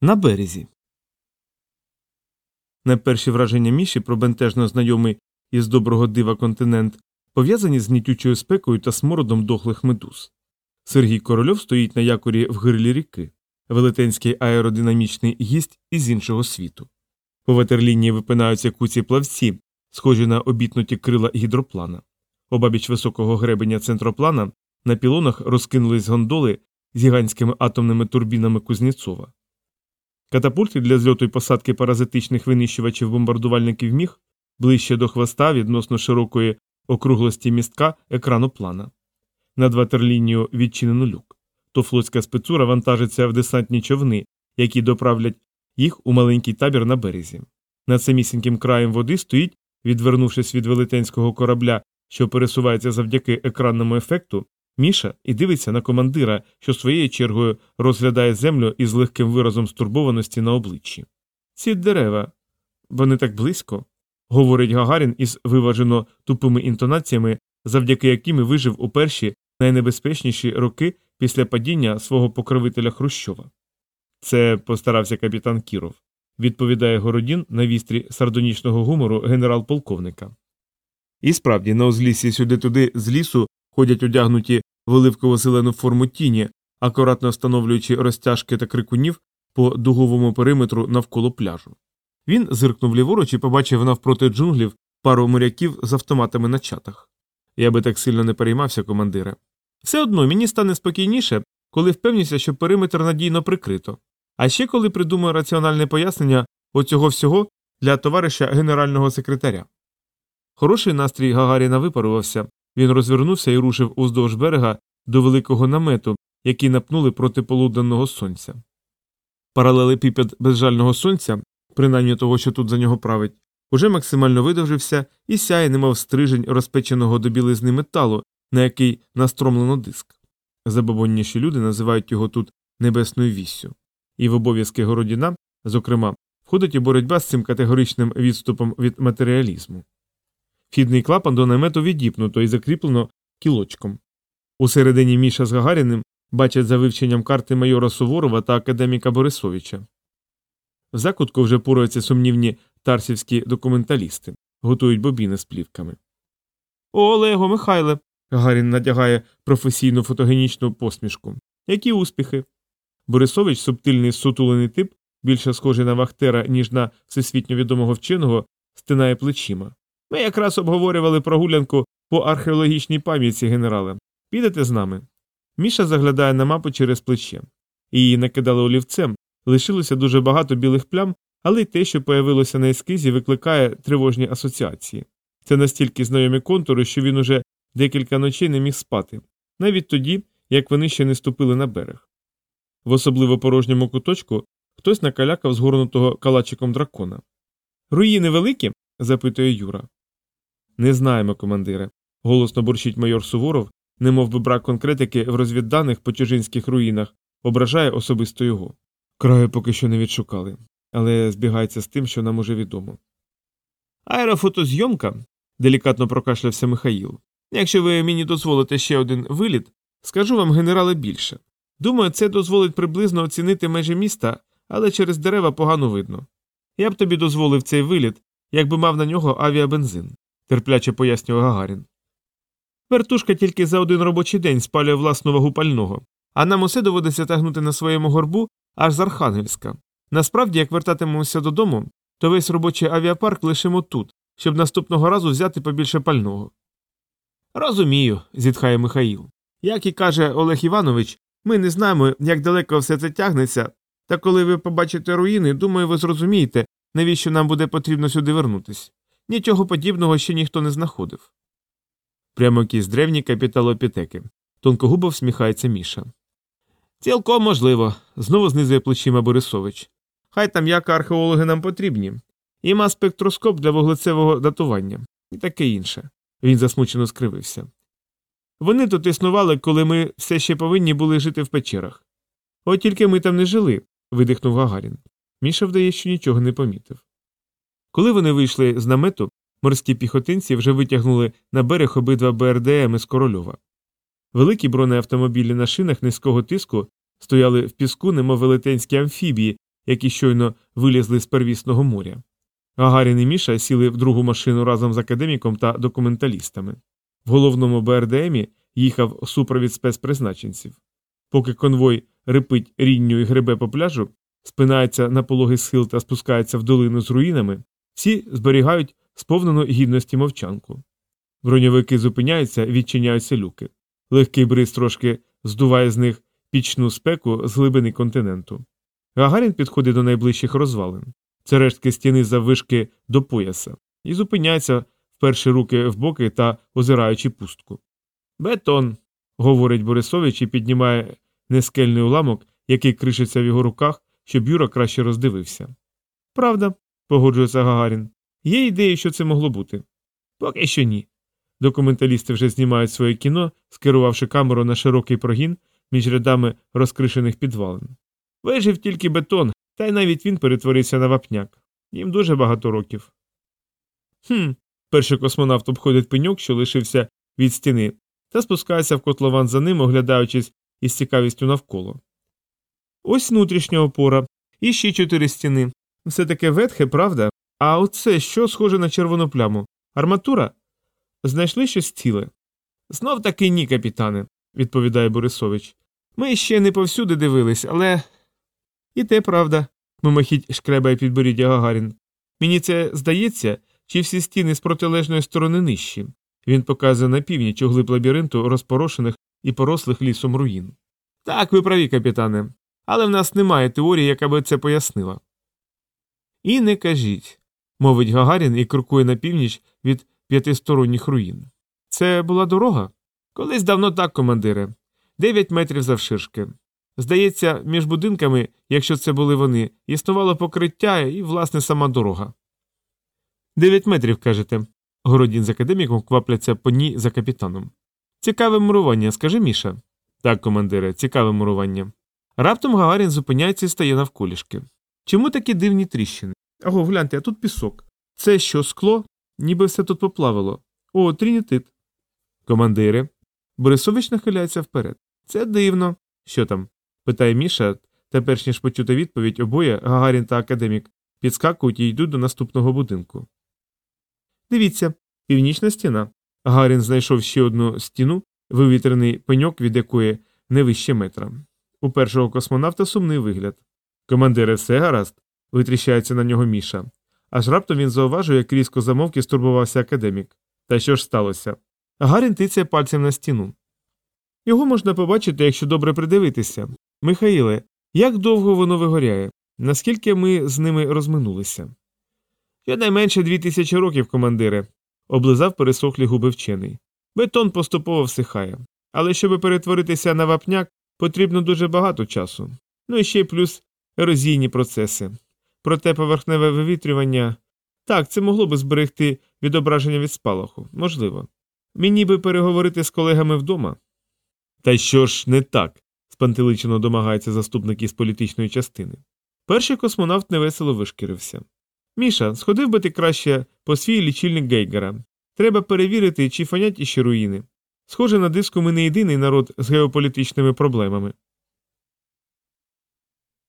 На березі. Найперші враження міші про бентежно знайомий із доброго дива континент пов'язані з гнітючою спекою та смородом дохлих медуз. Сергій Корольов стоїть на якорі в гирлі ріки, велетенський аеродинамічний гість із іншого світу. По ватерлінії випинаються куці плавці, схожі на обітнуті крила гідроплана. Обабіч високого гребеня центроплана на пілонах розкинулись гондоли з гігантськими атомними турбінами Кузнєцова. Катапульти для зльоту й посадки паразитичних винищувачів бомбардувальників міг ближче до хвоста відносно широкої округлості містка екрану плана. Над ватерлінію відчинено люк. То флотська спецура вантажиться в десантні човни, які доправлять їх у маленький табір на березі. Над самісіньким краєм води стоїть, відвернувшись від велетенського корабля, що пересувається завдяки екранному ефекту, Міша і дивиться на командира, що своєю чергою розглядає землю із легким виразом стурбованості на обличчі. Ці дерева, вони так близько, говорить Гагарін із виважено тупими інтонаціями, завдяки яким вижив у перші найнебезпечніші роки після падіння свого покровителя Хрущова. Це постарався капітан Кіров, відповідає Городін на вістрі сардонічного гумору генерал-полковника. І справді, на узліссі сюди-туди з лісу ходять одягнуті в оливково зелену форму тіні, акуратно встановлюючи розтяжки та крикунів по дуговому периметру навколо пляжу. Він зиркнув ліворуч і побачив навпроти джунглів пару моряків з автоматами на чатах. Я би так сильно не переймався, командире. Все одно мені стане спокійніше, коли впевнюся, що периметр надійно прикрито. А ще коли придумаю раціональне пояснення оцього всього для товариша генерального секретаря. Хороший настрій Гагаріна випарувався, він розвернувся і рушив уздовж берега до великого намету, який напнули проти полуденного сонця. Паралелепіпед безжального сонця, принаймні того, що тут за нього править, уже максимально видовжився і сяє, немов стрижень розпеченого до білизни металу, на який настромлено диск. Забобонніші люди називають його тут небесною віссю. І в обов'язки городіна, зокрема, входить і боротьба з цим категоричним відступом від матеріалізму. Вхідний клапан до намету відіпнуто і закріплено кілочком. Усередині Міша з Гагаріним бачать за вивченням карти майора Суворова та академіка Борисовича. В закутку вже пораються сумнівні тарсівські документалісти, готують бобіни з плівками. О, Олего, Михайле. Гагарін надягає професійну фотогенічну посмішку. Які успіхи? Борисович, субтильний сутулений тип, більше схожий на Вахтера, ніж на всесвітньо відомого вченого, стинає плечима. Ми якраз обговорювали прогулянку по археологічній пам'ятці генерале. Підете з нами? Міша заглядає на мапу через плече. Її накидали олівцем, лишилося дуже багато білих плям, але й те, що появилося на ескізі, викликає тривожні асоціації. Це настільки знайомі контури, що він уже декілька ночей не міг спати, навіть тоді, як вони ще не ступили на берег. В особливо порожньому куточку хтось накалякав згорнутого калачиком дракона. Руїни великі? запитує Юра. Не знаємо, командире. голосно бурчить майор Суворов, немов би брак конкретики в розвідданих по чужинських руїнах, ображає особисто його. Краю поки що не відшукали, але збігається з тим, що нам уже відомо. Аерофотозйомка, делікатно прокашлявся Михаїл. Якщо ви мені дозволите ще один виліт, скажу вам, генерале, більше. Думаю, це дозволить приблизно оцінити межі міста, але через дерева погано видно. Я б тобі дозволив цей виліт, якби мав на нього авіабензин терпляче пояснював Гагарін. Вертушка тільки за один робочий день спалює власну вагу пального, а нам усе доводиться тягнути на своєму горбу аж з Архангельська. Насправді, як вертатимемося додому, то весь робочий авіапарк лишимо тут, щоб наступного разу взяти побільше пального. Розумію, зітхає Михаїл. Як і каже Олег Іванович, ми не знаємо, як далеко все це тягнеться, та коли ви побачите руїни, думаю, ви зрозумієте, навіщо нам буде потрібно сюди вернутись. Нічого подібного ще ніхто не знаходив. Прямо якісь древні капіталопітеки. Тонкогубо всміхається Міша. Цілком можливо, знову знизує плечима Борисович. Хай там як археологи нам потрібні. Іма спектроскоп для вуглецевого датування і таке інше. Він засмучено скривився. Вони тут існували, коли ми все ще повинні були жити в печерах. От тільки ми там не жили, видихнув Гагарін. Міша вдає, що нічого не помітив. Коли вони вийшли з намету, морські піхотинці вже витягнули на берег обидва БРДМ із Корольова. Великі бронеавтомобілі на шинах низького тиску стояли в піску, немов велетенські амфібії, які щойно вилізли з первісного моря. Гагарін і Міша сіли в другу машину разом з академіком та документалістами. В головному БРДМі їхав супровід спецпризначенців. Поки конвой рипить рінню і гребе по пляжу, спинається на пологий схил та спускається в долину з руїнами, всі зберігають сповнену гідності мовчанку. Броньовики зупиняються, відчиняються люки. Легкий бриз трошки здуває з них пічну спеку з глибини континенту. Гагарін підходить до найближчих розвалин. Це рештки стіни заввишки до пояса, і зупиняється, вперши руки в боки та озираючи пустку. Бетон, говорить Борисович і піднімає нескельний уламок, який кришиться в його руках, щоб Юра краще роздивився. Правда, погоджується Гагарін. Є ідеї, що це могло бути. Поки що ні. Документалісти вже знімають своє кіно, скерувавши камеру на широкий прогін між рядами розкришених підвалин. Вижив тільки бетон, та й навіть він перетворився на вапняк. Їм дуже багато років. Хм. Перший космонавт обходить пеньок, що лишився від стіни, та спускається в котлован за ним, оглядаючись із цікавістю навколо. Ось внутрішня опора, і ще чотири стіни. Все таке ветхе, правда? А оце що схоже на червону пляму? Арматура? Знайшли щось ціле? Знов таки ні, капітане, відповідає Борисович. Ми ще не повсюди дивились, але. І те правда, мимохідь шкребає підборіддя Гагарін. Мені це здається, чи всі стіни з протилежної сторони нижчі. Він показує на північ у глиб лабіринту розпорошених і порослих лісом руїн. Так, ви праві, капітане, але в нас немає теорії, яка би це пояснила. І не кажіть, мовить Гагарін і крокує на північ від п'ятисторонніх руїн. Це була дорога? Колись давно так, командире. Дев'ять метрів завширшки. Здається, між будинками, якщо це були вони, існувало покриття і, власне, сама дорога. Дев'ять метрів, кажете. Городін з академіком квапляться по ній за капітаном. Цікаве мурування, скажи Міша. Так, командире, цікаве мурування. Раптом Гагарін зупиняється і стає навколішки. Чому такі дивні тріщини? Аго, гляньте, а тут пісок. Це що, скло? Ніби все тут поплавило. О, трінітит. Командири. Борисович нахиляється вперед. Це дивно. Що там? питає Міша, та перш ніж почути відповідь, обоє, Гагарін та академік, підскакують і йдуть до наступного будинку. Дивіться, північна стіна. Гагарін знайшов ще одну стіну, вивітрений пеньок, від якої не вище метра. У першого космонавта сумний вигляд. Командире, все гаразд, витріщається на нього Міша. Аж раптом він зауважує, як різко замовк і стурбувався академік. Та що ж сталося? Гарін тицяє пальцем на стіну. Його можна побачити, якщо добре придивитися. Михаїле, як довго воно вигоряє? Наскільки ми з ними розминулися? Щонайменше дві тисячі років, командире, облизав пересохлі губи вчений. Бетон поступово всихає. Але щоб перетворитися на вапняк, потрібно дуже багато часу. Ну і ще й плюс ерозійні процеси. Проте поверхневе вивітрювання. Так, це могло би зберегти відображення від спалаху, можливо. Мені би переговорити з колегами вдома. Та що ж не так? спантеличено домагається заступник із політичної частини. Перший космонавт невесело вишкірився. Міша, сходив би ти краще по свій лічильник Гейгера. Треба перевірити, чи фонять іще руїни. Схоже, на диску ми не єдиний народ з геополітичними проблемами.